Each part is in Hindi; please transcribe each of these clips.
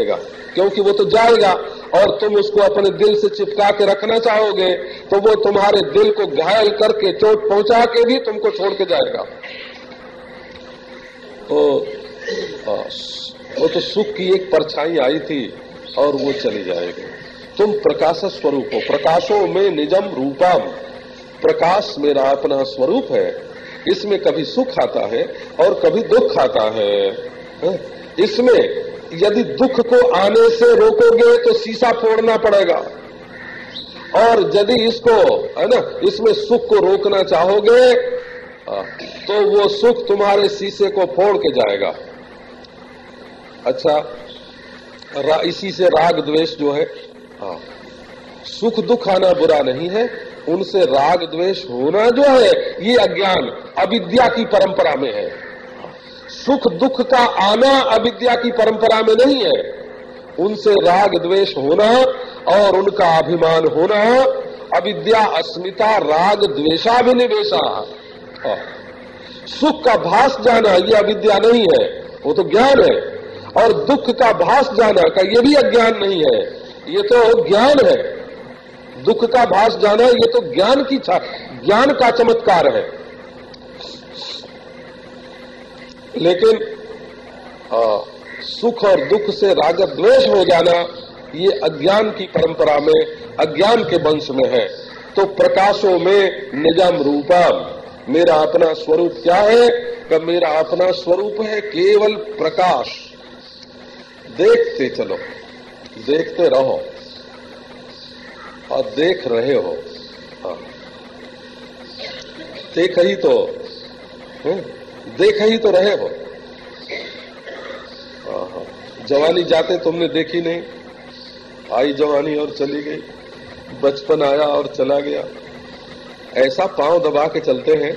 क्योंकि वो तो जाएगा और तुम उसको अपने दिल से चिपका के रखना चाहोगे तो वो तुम्हारे दिल को घायल करके चोट पहुँचा के भी तुमको छोड़ के जाएगा। तो वो तो सुख की एक परछाई आई थी और वो चली जाएगी। तुम प्रकाश स्वरूप हो। प्रकाशों में निजम रूपम। प्रकाश मेरा अपना स्वरूप है। इसमें कभी सुख आता है और कभी दुख आता है, इसमें यदि दुख को आने से रोकोगे तो शीशा फोड़ना पड़ेगा। और यदि इसको, है ना, इसमें सुख को रोकना चाहोगे तो वो सुख तुम्हारे शीशे को फोड़ के जाएगा। अच्छा इसी से राग द्वेष जो है हाँ सुख दुख आना बुरा नहीं है, उनसे राग द्वेष होना जो है, ये अज्ञान, अविद्या की परंपरा में है। सुख दुख का आना अविद्या की परंपरा में नहीं है। उनसे राग द्वेष होना और उनका अभिमान होना, अविद्या, अस्मिता, राग द्वेषाभिनिवेशा हाँ। सुख का भास जाना ये अविद्या नहीं है, वो तो ज्ञान है। और दुख का भास जाना का ये भी अज्ञान नहीं है, ये तो ज्ञान है। दुख का भास जाना ये तो ज्ञान की ज्ञान का चमत्कार है। लेकिन आ, सुख और दुख से राग द्वेष हो जाना ये अज्ञान की परंपरा में अज्ञान के वंश में है। तो प्रकाशों में निजम रूपम। मेरा अपना स्वरूप क्या है? कि मेरा अपना स्वरूप है केवल प्रकाश। देखते चलो। देखते रहो। और देख रहे हो। हाँ। देख ही तो? देख ही तो रहे हो। जवानी जाते तुमने देखी नहीं। आई जवानी और चली गई। बचपन आया और चला गया। ऐसा पाँव दबा के चलते हैं।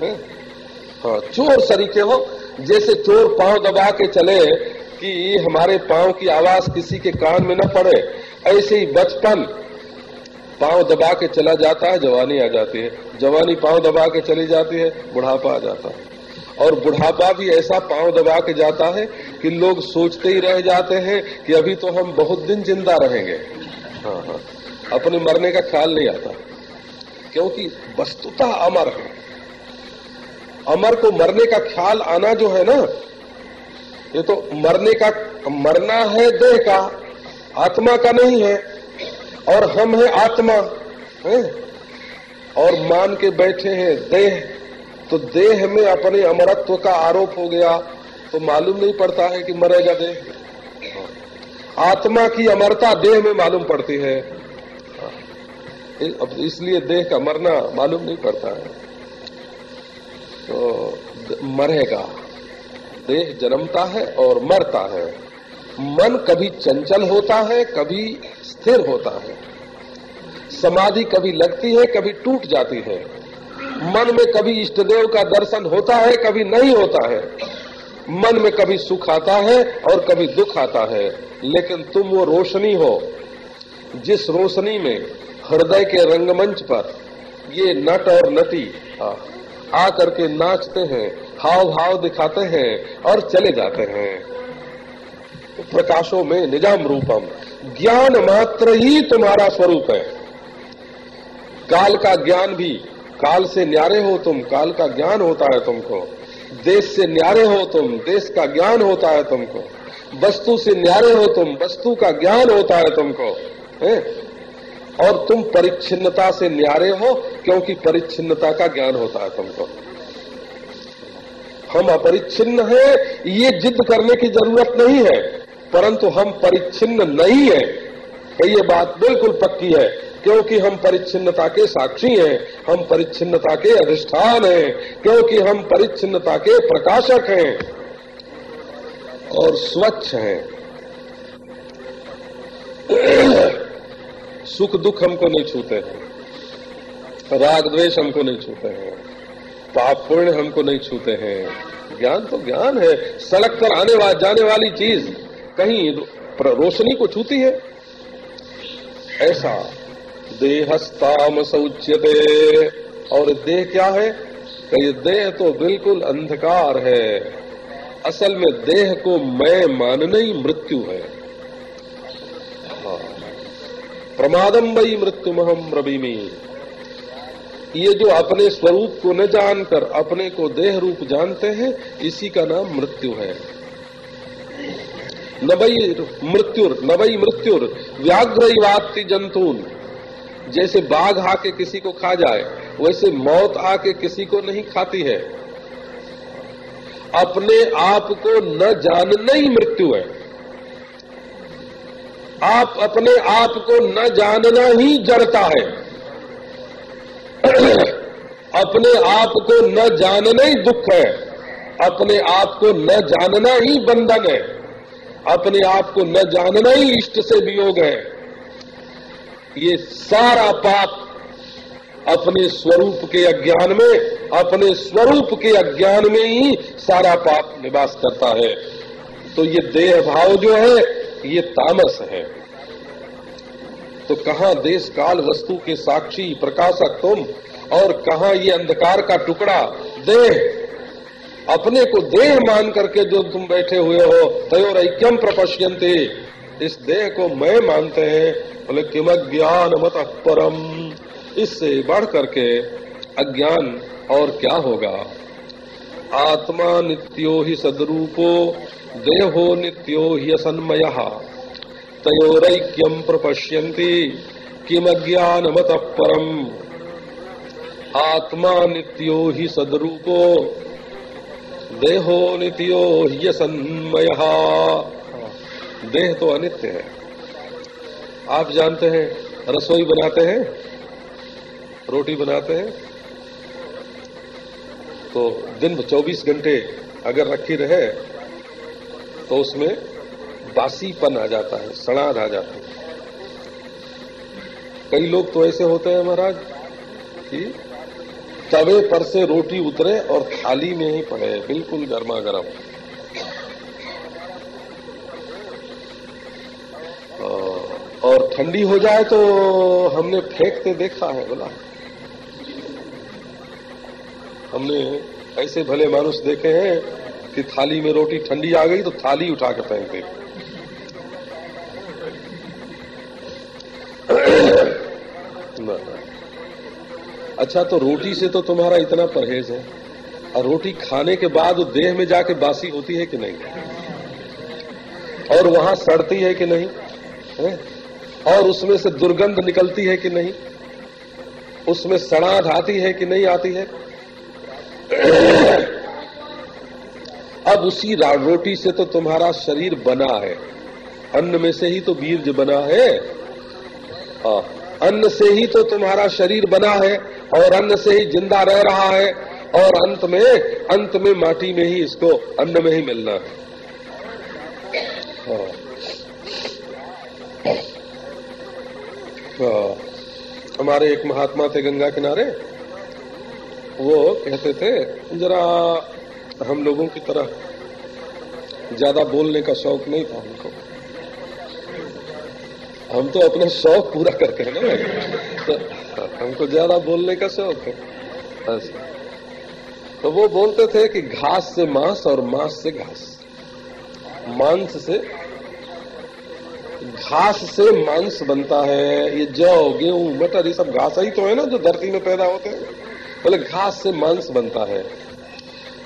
है? हाँ चोर सरीके हो जैसे चोर पाँव दबा के चले कि हमारे पाँव की आवाज़ किसी के कान में न पड़े, ऐसे ही बचपन पाँव दबा के चला जाता है, जवानी आ जाती है। जवानी पाँव दबा के चली जाती है, बुढ़ापा आ जाता है। और बुढ़ापा भी ऐसा पाँव दबा के जाता है कि लोग सोचते ही रह जाते हैं कि अभी तो हम बहुत दिन ज़िंदा रहेंगे। हाँ हाँ। अपने मरने का ख्याल नहीं आता। क्योंकि वस्तुतः अमर है। अमर को मरने का ख्याल आना जो है ना, ये तो मरने का, मरना है देह का, आत्मा का नहीं है। और हम हैं आत्मा, है? और मान के बैठे हैं देह। तो देह में अपने अमरत्व का आरोप हो गया तो मालूम नहीं पड़ता है कि मरेगा देह। आत्मा की अमरता देह में मालूम पड़ती है। इसलिए देह का मरना मालूम नहीं पड़ता है। तो मरेगा। देह जन्मता है और मरता है। मन कभी चंचल होता है, कभी स्थिर होता है। समाधि कभी लगती है, कभी टूट जाती है। मन में कभी इष्ट देव का दर्शन होता है, कभी नहीं होता है। मन में कभी सुख आता है और कभी दुख आता है। लेकिन तुम वो रोशनी हो, जिस रोशनी में हृदय के रंगमंच पर ये नट और नटी, आ करके नाचते हैं हाव भाव दिखाते हैं और चले जाते हैं। प्रकाशों में निज़ाम रूपम। ज्ञान मात्र ही तुम्हारा स्वरूप है। काल का ज्ञान भी, काल से न्यारे हो तुम, काल का ज्ञान होता है तुमको। देश से न्यारे हो तुम, देश का ज्ञान होता है तुमको। वस्तु से न्यारे हो तुम, वस्तु का ज्ञान होता है तुमको, है? और तुम परिच्छिन्नता से न्यारे हो, क्योंकि परिच्छिन्नता का ज्ञान होता है तुमको। हम अपरिच्छिन्न हैं, ये जिद करने की ज़रूरत नहीं है। परंतु हम परिच्छिन्न नहीं है। ये बात बिल्कुल पक्की है क्योंकि हम परिच्छिन्नता के साक्षी हैं हम परिच्छिन्नता के अधिष्ठान हैं क्योंकि हम परिच्छिन्नता के प्रकाशक हैं और स्वच्छ हैं। सुख दुख हमको नहीं छूते हैं राग द्वेष हमको नहीं छूते हैं पाप पुण्य हमको नहीं छूते हैं। ज्ञान तो ज्ञान है सड़क पर आने वा, जाने वाली चीज़। कहीं रोशनी को छूती है। ऐसा देहस्ताम सौच्यते और देह क्या है? कि ये देह तो बिल्कुल अंधकार है। असल में देह को मैं मानना ही मृत्यु है। हाँ। प्रमादम वही मृत्यु महम रवि ये जो अपने स्वरूप को न जानकर, अपने को देह रूप जानते हैं, इसी का नाम मृत्यु है। नवई मृत्युर नवई मृत्युर व्याघ्र जंतून। जैसे बाघ आके किसी को खा जाए, वैसे मौत आके किसी को नहीं खाती है। अपने आप को न जानना ही मृत्यु है। आप अपने आप को न जानना ही जड़ता है। अपने आप को न जानना ही दुख है। अपने आप को न जानना ही बंधन है। अपने आप को न जानना ही इष्ट से वियोग है ये सारा पाप अपने स्वरूप के अज्ञान में, अपने स्वरूप के अज्ञान में ही सारा पाप निवास करता है। तो ये देह भाव जो है, ये तामस है। तो कहा देश काल वस्तु के साक्षी प्रकाशक तुम, और कहा ये अंधकार का टुकड़ा, देह अपने को देह मान करके जो तुम बैठे हुए हो, तयोर ऐक्यम प्रपश्यंते इस देह को मैं मानते हैं, बोले किम ज्ञान मत परम इससे बढ़ करके अज्ञान और क्या होगा? आत्मा नित्यो ही सदरूपो, देहो नित्यो ही असन्मय। तयोरक्यम प्रपश्यंती किम ज्ञान मत परम आत्मा नित्यो ही सदरूपो देहो नित्यो ही असन्मय देह तो अनित्य है। आप जानते हैं, रसोई बनाते हैं, रोटी बनाते हैं तो दिन 24 घंटे अगर रखी रहे तो उसमें बासीपन आ जाता है, सड़ाद आ जाता है। कई लोग तो ऐसे होते हैं महाराज कि तवे पर से रोटी उतरे और थाली में ही पड़े, बिल्कुल गर्मा गर्म। और ठंडी हो जाए तो हमने फेंकते देखा है, बोला। हमने ऐसे भले मानुष देखे हैं कि थाली में रोटी ठंडी आ गई तो थाली उठा के फेंक दे। अच्छा तो रोटी से तो तुम्हारा इतना परहेज है। और रोटी खाने के बाद देह में जाके बासी होती है कि नहीं? और वहाँ सड़ती है कि नहीं? है? और उसमें से दुर्गंध निकलती है कि नहीं? उसमें सड़ाध आती है कि नहीं आती है? अब उसी रोटी से तो तुम्हारा शरीर बना है। अन्न में से ही तो बीर्ज बना है। आ, हाँ, अन्न से ही तो तुम्हारा शरीर बना है। और अन्न से ही ज़िंदा रह रहा है और अंत में अंत में माटी में ही इसको अन्न में ही मिलना है हाँ। हाँ। हमारे एक महात्मा थे गंगा किनारे वो कहते थे, जरा हम लोगों की तरह ज़्यादा बोलने का शौक नहीं था हमको हम तो अपने शौक पूरा करते हैं ना हमको ज़्यादा बोलने का शौक है। तो वो बोलते थे कि घास से मांस और मांस से घास। मांस से घास से मांस बनता है। ये जौ, गेहूँ, मटर, ये सब घास ही तो है ना जो धरती में पैदा होते हैं। बोले घास से मांस बनता है।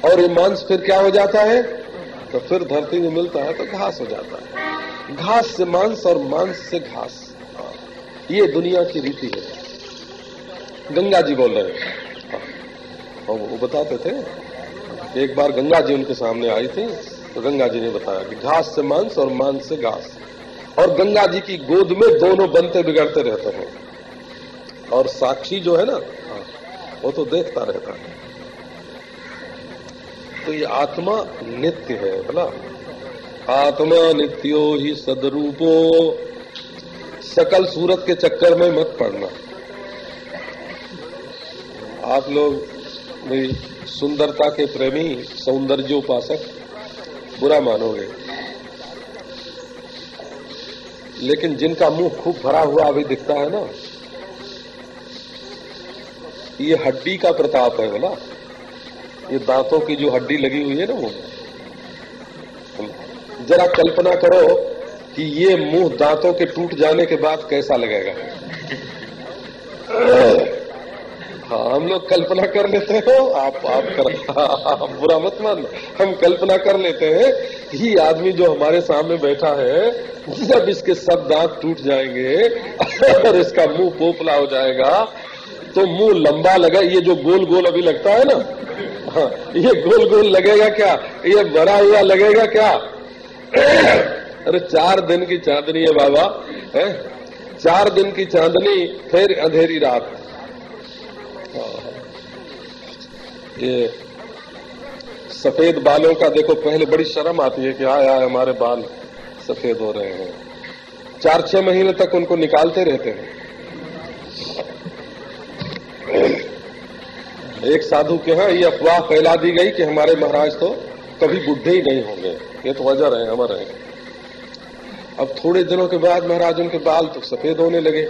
और ये मांस फिर क्या हो जाता है? तो फिर धरती में मिलता है तो घास हो जाता है। घास से मांस और मांस से घास। ये दुनिया की रीति है। गंगा जी बोल रहे हैं। और वो बताते थे। एक बार गंगा जी उनके सामने आई थी तो गंगा जी ने बताया कि घास से मांस और मांस से घास। और गंगा जी की गोद में दोनों बनते बिगड़ते रहते हैं। और साक्षी जो है ना वो तो देखता रहता है। तो ये आत्मा नित्य है बोला आत्मा नित्यो ही सदरूपो। सकल सूरत के चक्कर में मत पड़ना। आप लोग भाई सुंदरता के प्रेमी सौंदर्योपासक बुरा मानोगे। लेकिन जिनका मुँह खूब भरा हुआ अभी दिखता है ना, ये हड्डी का प्रताप है बोला। ये दांतों की जो हड्डी लगी हुई है ना वो। जरा कल्पना करो कि ये मुँह दांतों के टूट जाने के बाद कैसा लगेगा। हाँ हम लोग कल्पना कर लेते हो आप आप कर आप बुरा मत मान, हम कल्पना कर लेते हैं कि आदमी जो हमारे सामने बैठा है, जब इसके सब दांत टूट जाएँगे और इसका मुँह पोपला हो जाएगा तो मुँह लंबा लगा, ये जो गोल गोल अभी लगता है ना हाँ ये गोल गोल लगेगा क्या? ये बड़ा हुआ लगेगा क्या? अरे, चार दिन की चांदनी है बाबा, है? चार दिन की चांदनी, फिर अंधेरी रात। ये सफ़ेद बालों का देखो, पहले बड़ी शर्म आती है कि आए आए हमारे बाल सफ़ेद हो रहे हैं। चार छह महीने तक उनको निकालते रहते हैं। एक साधु के यहाँ ये अफवाह फैला दी गई कि हमारे महाराज तो कभी बुढ़े ही नहीं होंगे। ये तो वजह है, अमर है। अब थोड़े दिनों के बाद महाराज, उनके बाल तो सफ़ेद होने लगे।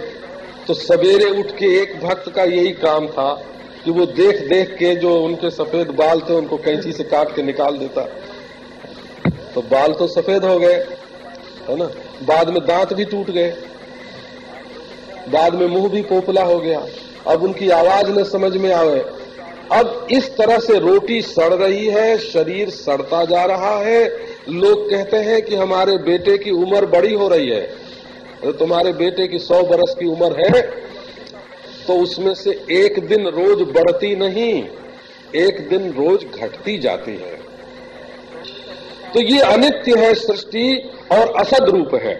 तो सवेरे उठ के एक भक्त का यही काम था कि वो देख देख के जो उनके सफ़ेद बाल थे उनको कैंची से काट के निकाल देता। तो बाल तो सफ़ेद हो गए, है ना? बाद में दांत भी टूट गए। बाद में मुँह भी पोपला हो गया। अब उनकी आवाज़ न समझ में आवे। अब इस तरह से रोटी सड़ रही है, शरीर सड़ता जा रहा है। लोग कहते हैं कि हमारे बेटे की उम्र बड़ी हो रही है। तुम्हारे बेटे की सौ बरस की उम्र है तो उसमें से एक दिन रोज बढ़ती नहीं, एक दिन रोज घटती जाती है। तो ये अनित्य है सृष्टि और असद रूप है।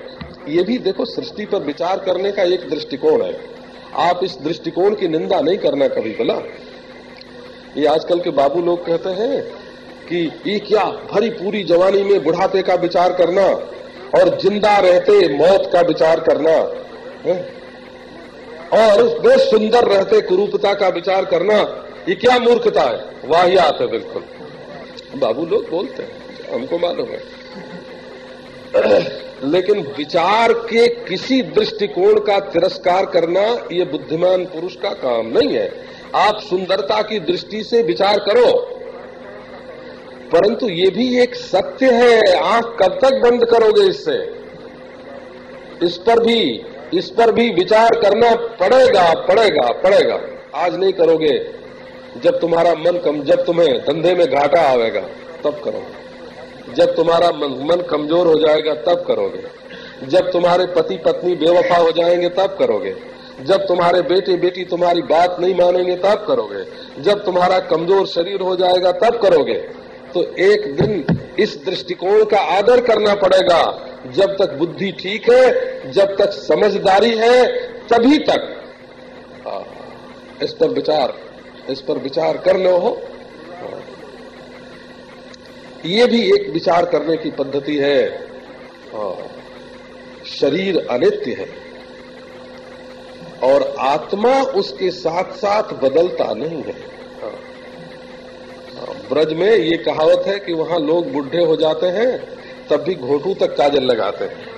ये भी देखो, सृष्टि पर विचार करने का एक दृष्टिकोण है। आप इस दृष्टिकोण की निंदा नहीं करना कभी, बोला। ये आजकल के बाबू लोग कहते हैं कि ये क्या भरी पूरी जवानी में बुढ़ापे का विचार करना और ज़िंदा रहते मौत का विचार करना है? और बहुत सुंदर रहते कुरूपता का विचार करना, ये क्या मूर्खता है? वाहियात है बिल्कुल। बाबू लोग बोलते हैं, हमको मालूम है। लेकिन विचार के किसी दृष्टिकोण का तिरस्कार करना, ये बुद्धिमान पुरुष का काम नहीं है। आप सुंदरता की दृष्टि से विचार करो। परंतु ये भी एक सत्य है आँख कब तक बंद करोगे इससे? इस पर भी इस पर भी विचार करना पड़ेगा पड़ेगा पड़ेगा। आज नहीं करोगे। जब तुम्हारा मन कम जब तुम्हें धंधे में घाटा आवेगा तब करोगे जब तुम्हारा मन, मन कमज़ोर हो जाएगा तब करोगे। जब तुम्हारे पति पत्नी बेवफा हो जाएँगे तब करोगे। जब तुम्हारे बेटे बेटी तुम्हारी बात नहीं मानेंगे तब करोगे। जब तुम्हारा कमज़ोर शरीर हो जाएगा तब करोगे। तो एक दिन इस दृष्टिकोण का आदर करना पड़ेगा। जब तक बुद्धि ठीक है, जब तक समझदारी है, तभी तक। इस पर विचार, इस पर विचार कर लो हो। ये भी एक विचार करने की पद्धति है। शरीर अनित्य है। और आत्मा उसके साथ साथ बदलता नहीं है। ब्रज में ये कहावत है कि वहाँ लोग बुढ़े हो जाते हैं, तब भी घोटू तक काजल लगाते हैं।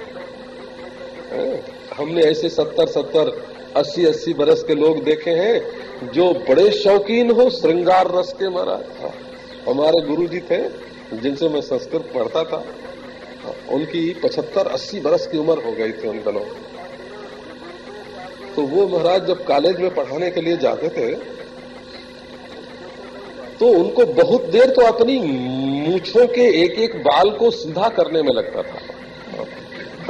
हमने ऐसे सत्तर सत्तर, अस्सी अस्सी बरस के लोग देखे हैं, जो बड़े शौकीन हो श्रृंगार रस के महाराज। हमारे गुरु जी थे, जिनसे मैं संस्कृत पढ़ता था। उनकी पचहत्तर अस्सी बरस की उम्र हो गई थी उन दिनों। तो वो महाराज जब कॉलेज में पढ़ाने के लिए जाते थे तो उनको बहुत देर तो अपनी मूछों के एक एक बाल को सीधा करने में लगता था।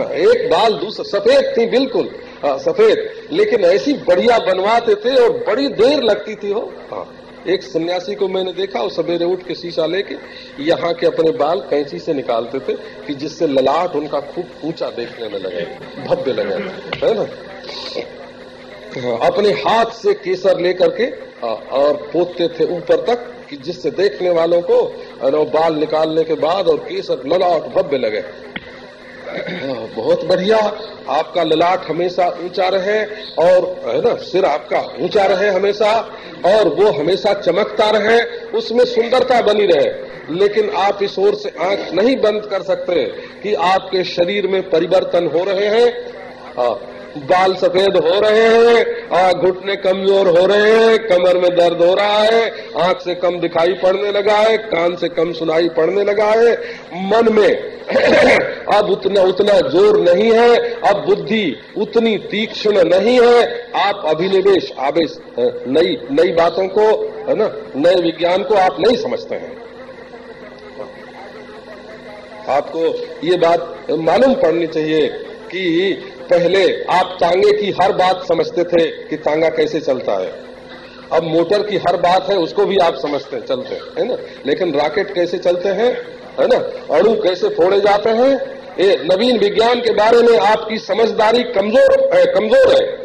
एक बाल दूसरा सफ़ेद थी, बिल्कुल। हाँ सफ़ेद। लेकिन ऐसी बढ़िया बनवाते थे और बड़ी देर लगती थी हो हाँ एक सन्यासी को मैंने देखा और सवेरे उठ के शीशा लेके यहाँ के अपने बाल कैंची से निकालते थे कि जिससे ललाट उनका खूब ऊँचा देखने में लगे, भव्य लगे। है ना? अपने हाथ से केसर लेकर के और पोतते थे ऊपर तक कि जिससे देखने वालों को बाल निकालने के बाद और केसर ललाट भव्य लगे। बहुत बढ़िया। आपका ललाट हमेशा ऊँचा रहे और, है ना, सिर आपका ऊँचा रहे हमेशा और वो हमेशा चमकता रहे, उसमें सुंदरता बनी रहे। लेकिन आप इस ओर से आँख नहीं बंद कर सकते कि आपके शरीर में परिवर्तन हो रहे हैं। बाल सफ़ेद हो रहे हैं घुटने कमज़ोर हो रहे हैं, कमर में दर्द हो रहा है, आँख से कम दिखाई पड़ने लगा है, कान से कम सुनाई पड़ने लगा है। मन में अब उतना उतना ज़ोर नहीं है, अब बुद्धि उतनी तीक्ष्ण नहीं है। आप अभिनिवेश, आवेश नई नई बातों को, है ना, नए विज्ञान को आप नहीं समझते हैं। आपको ये बात मालूम पड़नी चाहिए कि पहले आप तांगे की हर बात समझते थे कि तांगा कैसे चलता है। अब मोटर की हर बात है, उसको भी आप समझते, चलते, है ना? लेकिन रॉकेट कैसे चलते हैं, है ना? अणु कैसे फोड़े जाते हैं, ये नवीन विज्ञान के बारे में आपकी समझदारी कमज़ोर है कमज़ोर है।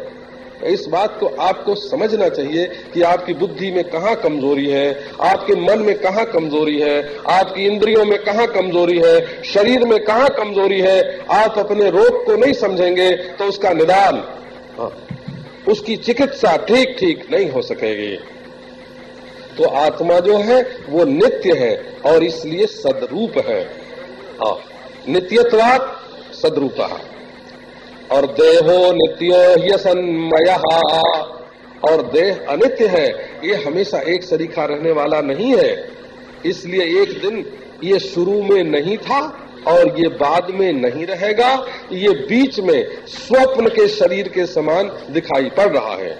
इस बात को आपको समझना चाहिए कि आपकी बुद्धि में कहाँ कमज़ोरी है आपके मन में कहाँ कमज़ोरी है आपकी इंद्रियों में कहाँ कमज़ोरी है शरीर में कहाँ कमज़ोरी है आप अपने रोग को नहीं समझेंगे तो उसका निदान हाँ, उसकी चिकित्सा ठीक ठीक नहीं हो सकेगी। तो आत्मा जो है वो नित्य है और इसलिए सदरूप है। हाँ, नित्यत्वात सदरूपा। और देहो नित्यो ह्यसन्मय। और देह अनित्य है, ये हमेशा एक सरीखा रहने वाला नहीं है। इसलिए एक दिन ये शुरू में नहीं था और ये बाद में नहीं रहेगा, ये बीच में स्वप्न के शरीर के समान दिखाई पड़ रहा है।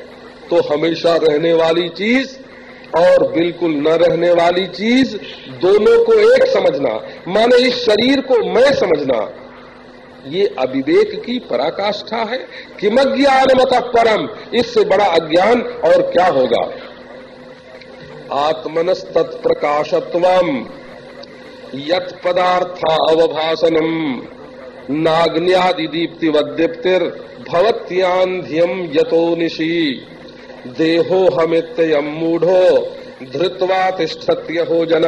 तो हमेशा रहने वाली चीज़ और बिल्कुल न रहने वाली चीज़, दोनों को एक समझना, माने इस शरीर को मैं समझना। ये अविवेक की पराकाष्ठा है किमज्ञान मत परम, इससे बड़ा अज्ञान और क्या होगा? आत्मनस तत्प्रकाशत्व यत पदार्थावभाषणम नाग्न्यादि दीप्ति वदीप्तिर भवत्यांध्यम यतो निशी। देहो हमित्ययम मूढ़ो धृत्वा तिष्ठत्यहो जन,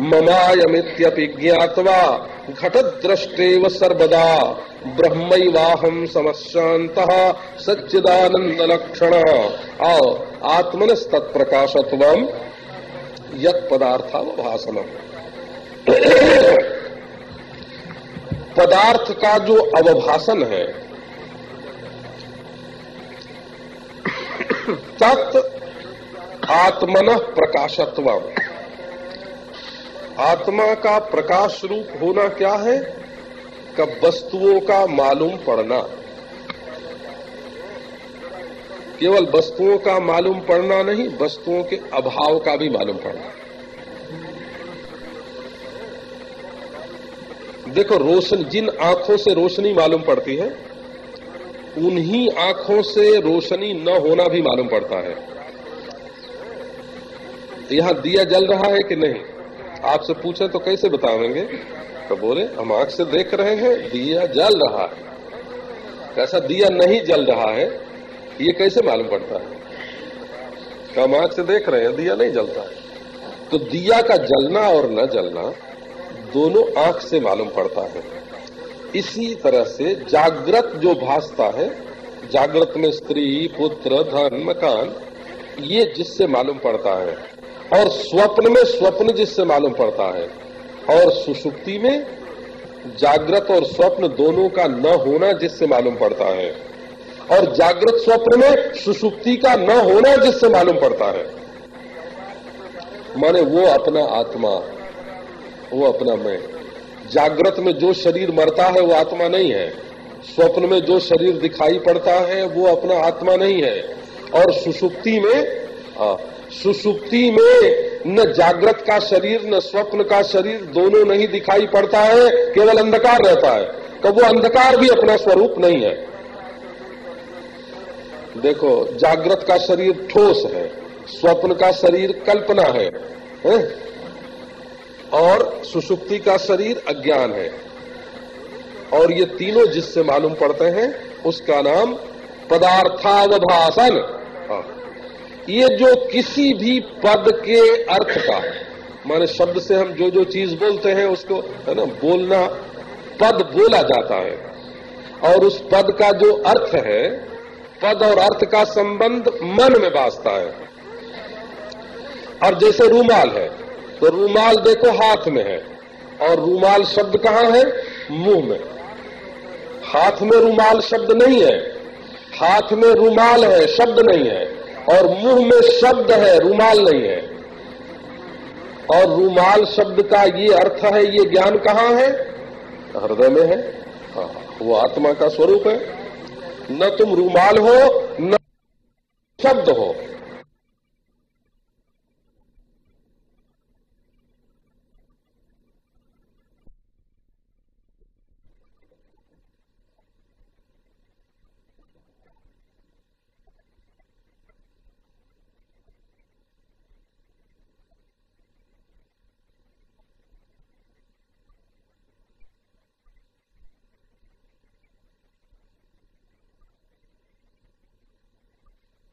ममायमित्यपि ज्ञात्वा घटद्रष्टेव सर्वदा ब्रह्मैवाहम समशांत सच्चिदानंद लक्षण आत्मन तत्प्रकाशत्व यत पदार्थावभाषण पदार्थ का जो अवभाषण है, तत् आत्मन प्रकाशत्व आत्मा का प्रकाश रूप होना क्या है? कब वस्तुओं का मालूम पड़ना। केवल वस्तुओं का मालूम पड़ना नहीं, वस्तुओं के अभाव का भी मालूम पड़ना। देखो, रोशन, जिन आँखों से रोशनी मालूम पड़ती है, उन्हीं आँखों से रोशनी न होना भी मालूम पड़ता है। यहाँ दिया जल रहा है कि नहीं? आपसे पूछे तो कैसे बतावेंगे तो बोले, हम आँख से देख रहे हैं, दिया जल रहा है। कैसा दिया नहीं जल रहा है, ये कैसे मालूम पड़ता है? तो हम आँख से देख रहे हैं, दिया नहीं जलता है। तो दिया का जलना और न जलना दोनों आँख से मालूम पड़ता है। इसी तरह से जागृत जो भासता है, जागृत में स्त्री, पुत्र, धन, मकान, ये जिससे मालूम पड़ता है और स्वप्न में स्वप्न जिससे मालूम पड़ता है और सुषुप्ति में जागृत और स्वप्न दोनों का न होना जिससे मालूम पड़ता है और जागृत स्वप्न में सुषुप्ति का न होना जिससे मालूम पड़ता है। माने वो अपना आत्मा वो अपना मैं। जागृत में जो शरीर मरता है वो आत्मा नहीं है। स्वप्न में जो शरीर दिखाई पड़ता है वो अपना आत्मा नहीं है। और सुषुप्ति में आ, सुसुप्ति में न जागृत का शरीर न स्वप्न का शरीर दोनों नहीं दिखाई पड़ता है केवल अंधकार रहता है। तो वो अंधकार भी अपना स्वरूप नहीं है। देखो जागृत का शरीर ठोस है स्वप्न का शरीर कल्पना है, है? और सुसुप्ति का शरीर अज्ञान है। और ये तीनों जिससे मालूम पड़ते हैं उसका नाम पदार्थावभाषण हाँ। ये जो किसी भी पद के अर्थ का, माने शब्द से हम जो जो चीज़ बोलते हैं, उसको, है ना, बोलना, पद बोला जाता है। और उस पद का जो अर्थ है, पद और अर्थ का संबंध मन में बासता है। और जैसे रूमाल है तो रूमाल देखो हाथ में है, और रूमाल शब्द कहाँ है? मुँह में। हाथ में रूमाल शब्द नहीं है। हाथ में रूमाल है, शब्द नहीं है। और मुँह में शब्द है, रूमाल नहीं है। और रूमाल शब्द का ये अर्थ है, ये ज्ञान कहाँ है? हृदय में है। हाँ वो आत्मा का स्वरूप है। न तुम रूमाल हो, न शब्द हो।